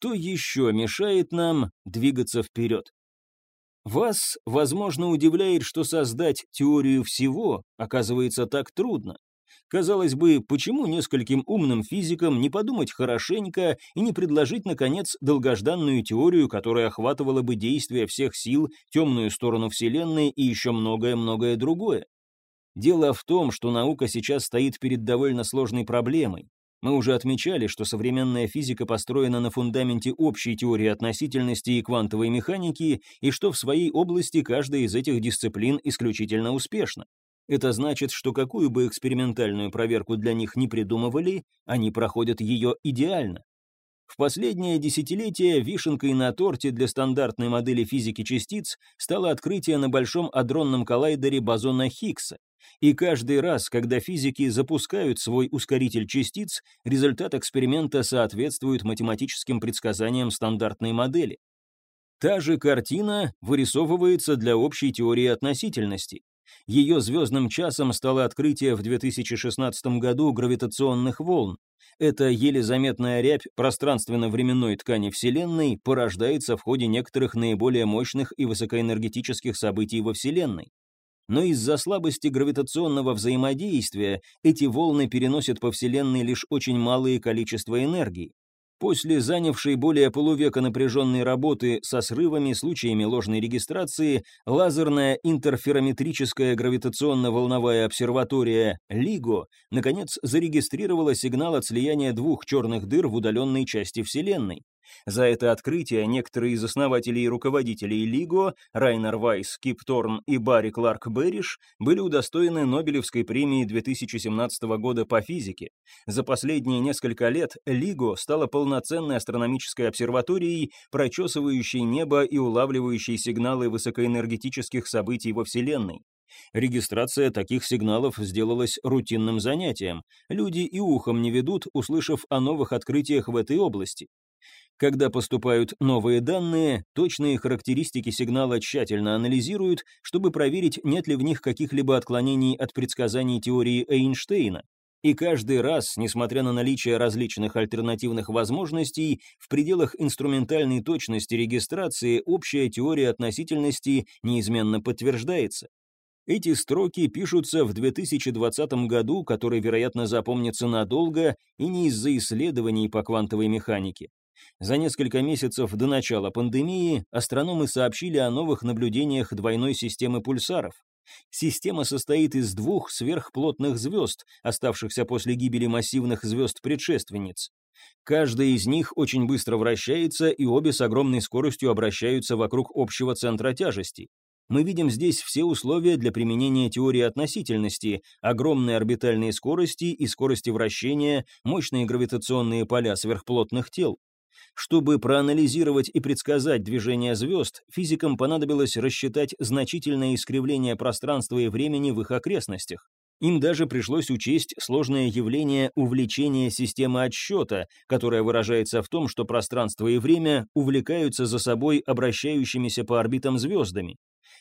Что еще мешает нам двигаться вперед? Вас, возможно, удивляет, что создать теорию всего оказывается так трудно. Казалось бы, почему нескольким умным физикам не подумать хорошенько и не предложить, наконец, долгожданную теорию, которая охватывала бы действия всех сил, темную сторону Вселенной и еще многое-многое другое? Дело в том, что наука сейчас стоит перед довольно сложной проблемой. Мы уже отмечали, что современная физика построена на фундаменте общей теории относительности и квантовой механики, и что в своей области каждая из этих дисциплин исключительно успешна. Это значит, что какую бы экспериментальную проверку для них не придумывали, они проходят ее идеально. В последнее десятилетие вишенкой на торте для стандартной модели физики частиц стало открытие на Большом адронном коллайдере бозона Хиггса. И каждый раз, когда физики запускают свой ускоритель частиц, результат эксперимента соответствует математическим предсказаниям стандартной модели. Та же картина вырисовывается для общей теории относительности. Ее звездным часом стало открытие в 2016 году гравитационных волн. Эта еле заметная рябь пространственно-временной ткани Вселенной порождается в ходе некоторых наиболее мощных и высокоэнергетических событий во Вселенной. Но из-за слабости гравитационного взаимодействия эти волны переносят по Вселенной лишь очень малое количество энергии. После занявшей более полувека напряженной работы со срывами, случаями ложной регистрации, лазерная интерферометрическая гравитационно-волновая обсерватория LIGO наконец зарегистрировала сигнал от слияния двух черных дыр в удаленной части Вселенной. За это открытие некоторые из основателей и руководителей Лиго, Райнер Вайс, Кип Торн и Барри Кларк Берриш, были удостоены Нобелевской премии 2017 года по физике. За последние несколько лет Лиго стала полноценной астрономической обсерваторией, прочесывающей небо и улавливающей сигналы высокоэнергетических событий во Вселенной. Регистрация таких сигналов сделалась рутинным занятием. Люди и ухом не ведут, услышав о новых открытиях в этой области. Когда поступают новые данные, точные характеристики сигнала тщательно анализируют, чтобы проверить, нет ли в них каких-либо отклонений от предсказаний теории Эйнштейна. И каждый раз, несмотря на наличие различных альтернативных возможностей, в пределах инструментальной точности регистрации общая теория относительности неизменно подтверждается. Эти строки пишутся в 2020 году, который, вероятно, запомнится надолго и не из-за исследований по квантовой механике. За несколько месяцев до начала пандемии астрономы сообщили о новых наблюдениях двойной системы пульсаров. Система состоит из двух сверхплотных звезд, оставшихся после гибели массивных звезд-предшественниц. Каждая из них очень быстро вращается, и обе с огромной скоростью обращаются вокруг общего центра тяжести. Мы видим здесь все условия для применения теории относительности, огромные орбитальные скорости и скорости вращения, мощные гравитационные поля сверхплотных тел. Чтобы проанализировать и предсказать движение звезд, физикам понадобилось рассчитать значительное искривление пространства и времени в их окрестностях. Им даже пришлось учесть сложное явление увлечения системы отсчета, которое выражается в том, что пространство и время увлекаются за собой обращающимися по орбитам звездами.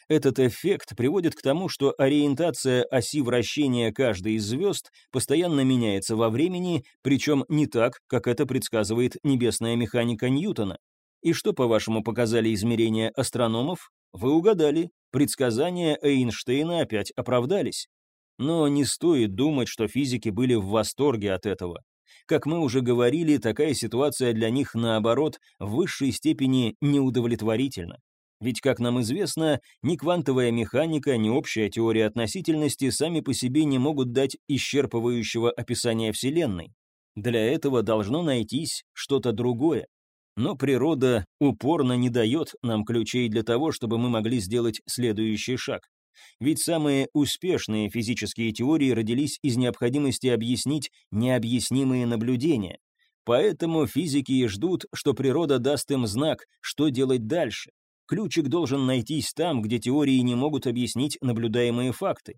Этот эффект приводит к тому, что ориентация оси вращения каждой из звезд постоянно меняется во времени, причем не так, как это предсказывает небесная механика Ньютона. И что, по-вашему, показали измерения астрономов? Вы угадали, предсказания Эйнштейна опять оправдались. Но не стоит думать, что физики были в восторге от этого. Как мы уже говорили, такая ситуация для них, наоборот, в высшей степени неудовлетворительна. Ведь, как нам известно, ни квантовая механика, ни общая теория относительности сами по себе не могут дать исчерпывающего описания Вселенной. Для этого должно найтись что-то другое. Но природа упорно не дает нам ключей для того, чтобы мы могли сделать следующий шаг. Ведь самые успешные физические теории родились из необходимости объяснить необъяснимые наблюдения. Поэтому физики ждут, что природа даст им знак, что делать дальше. Ключик должен найтись там, где теории не могут объяснить наблюдаемые факты.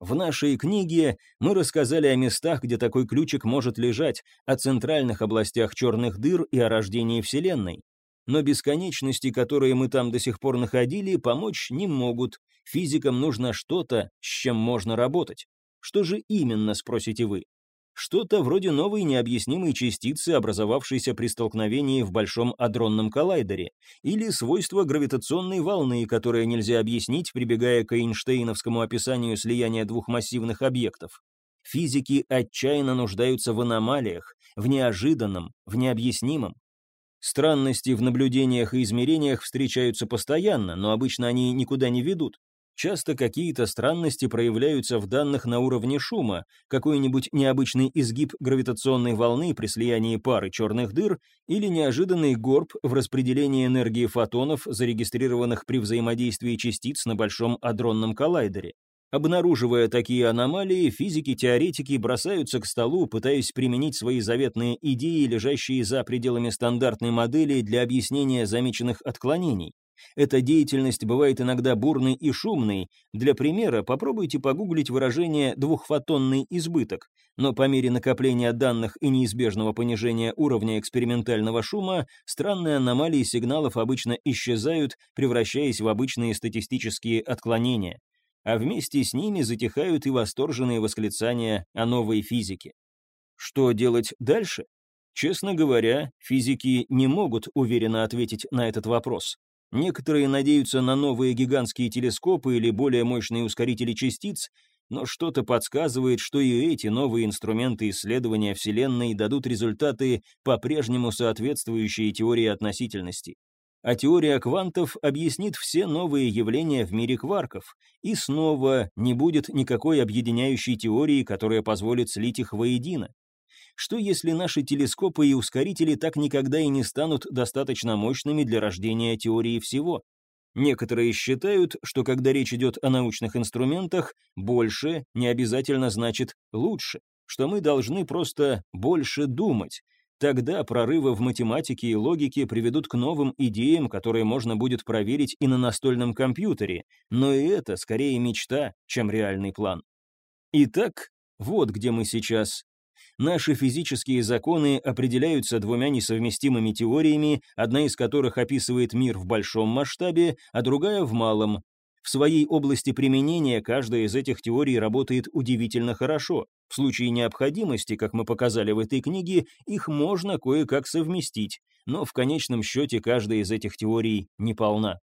В нашей книге мы рассказали о местах, где такой ключик может лежать, о центральных областях черных дыр и о рождении Вселенной. Но бесконечности, которые мы там до сих пор находили, помочь не могут. Физикам нужно что-то, с чем можно работать. Что же именно, спросите вы? Что-то вроде новой необъяснимой частицы, образовавшейся при столкновении в Большом адронном коллайдере, или свойства гравитационной волны, которые нельзя объяснить, прибегая к Эйнштейновскому описанию слияния двух массивных объектов. Физики отчаянно нуждаются в аномалиях, в неожиданном, в необъяснимом. Странности в наблюдениях и измерениях встречаются постоянно, но обычно они никуда не ведут. Часто какие-то странности проявляются в данных на уровне шума, какой-нибудь необычный изгиб гравитационной волны при слиянии пары черных дыр или неожиданный горб в распределении энергии фотонов, зарегистрированных при взаимодействии частиц на Большом адронном коллайдере. Обнаруживая такие аномалии, физики-теоретики бросаются к столу, пытаясь применить свои заветные идеи, лежащие за пределами стандартной модели для объяснения замеченных отклонений. Эта деятельность бывает иногда бурной и шумной. Для примера попробуйте погуглить выражение «двухфотонный избыток», но по мере накопления данных и неизбежного понижения уровня экспериментального шума, странные аномалии сигналов обычно исчезают, превращаясь в обычные статистические отклонения. А вместе с ними затихают и восторженные восклицания о новой физике. Что делать дальше? Честно говоря, физики не могут уверенно ответить на этот вопрос. Некоторые надеются на новые гигантские телескопы или более мощные ускорители частиц, но что-то подсказывает, что и эти новые инструменты исследования Вселенной дадут результаты, по-прежнему соответствующие теории относительности. А теория квантов объяснит все новые явления в мире кварков, и снова не будет никакой объединяющей теории, которая позволит слить их воедино. Что если наши телескопы и ускорители так никогда и не станут достаточно мощными для рождения теории всего? Некоторые считают, что когда речь идет о научных инструментах, больше не обязательно значит лучше, что мы должны просто больше думать. Тогда прорывы в математике и логике приведут к новым идеям, которые можно будет проверить и на настольном компьютере, но и это скорее мечта, чем реальный план. Итак, вот где мы сейчас, Наши физические законы определяются двумя несовместимыми теориями, одна из которых описывает мир в большом масштабе, а другая в малом. В своей области применения каждая из этих теорий работает удивительно хорошо. В случае необходимости, как мы показали в этой книге, их можно кое-как совместить, но в конечном счете каждая из этих теорий неполна.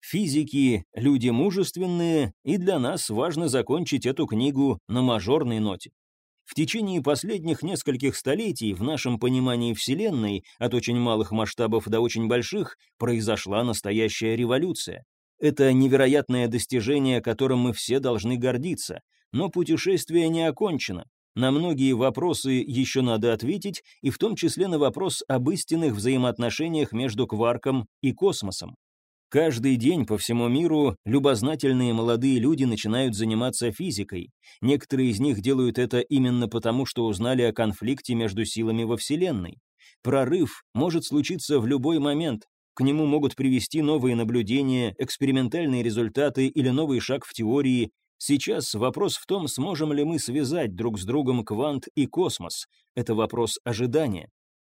Физики – люди мужественные, и для нас важно закончить эту книгу на мажорной ноте. В течение последних нескольких столетий в нашем понимании Вселенной, от очень малых масштабов до очень больших, произошла настоящая революция. Это невероятное достижение, которым мы все должны гордиться. Но путешествие не окончено. На многие вопросы еще надо ответить, и в том числе на вопрос об истинных взаимоотношениях между кварком и космосом. Каждый день по всему миру любознательные молодые люди начинают заниматься физикой. Некоторые из них делают это именно потому, что узнали о конфликте между силами во Вселенной. Прорыв может случиться в любой момент. К нему могут привести новые наблюдения, экспериментальные результаты или новый шаг в теории. Сейчас вопрос в том, сможем ли мы связать друг с другом квант и космос. Это вопрос ожидания.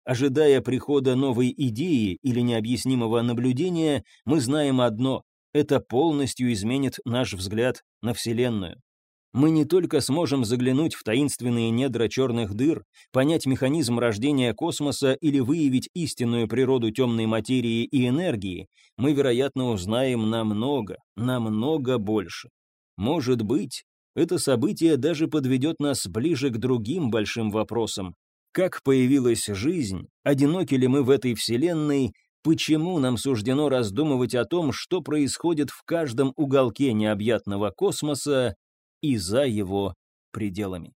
Ожидая прихода новой идеи или необъяснимого наблюдения, мы знаем одно — это полностью изменит наш взгляд на Вселенную. Мы не только сможем заглянуть в таинственные недра черных дыр, понять механизм рождения космоса или выявить истинную природу темной материи и энергии, мы, вероятно, узнаем намного, намного больше. Может быть, это событие даже подведет нас ближе к другим большим вопросам, как появилась жизнь, одиноки ли мы в этой вселенной, почему нам суждено раздумывать о том, что происходит в каждом уголке необъятного космоса и за его пределами.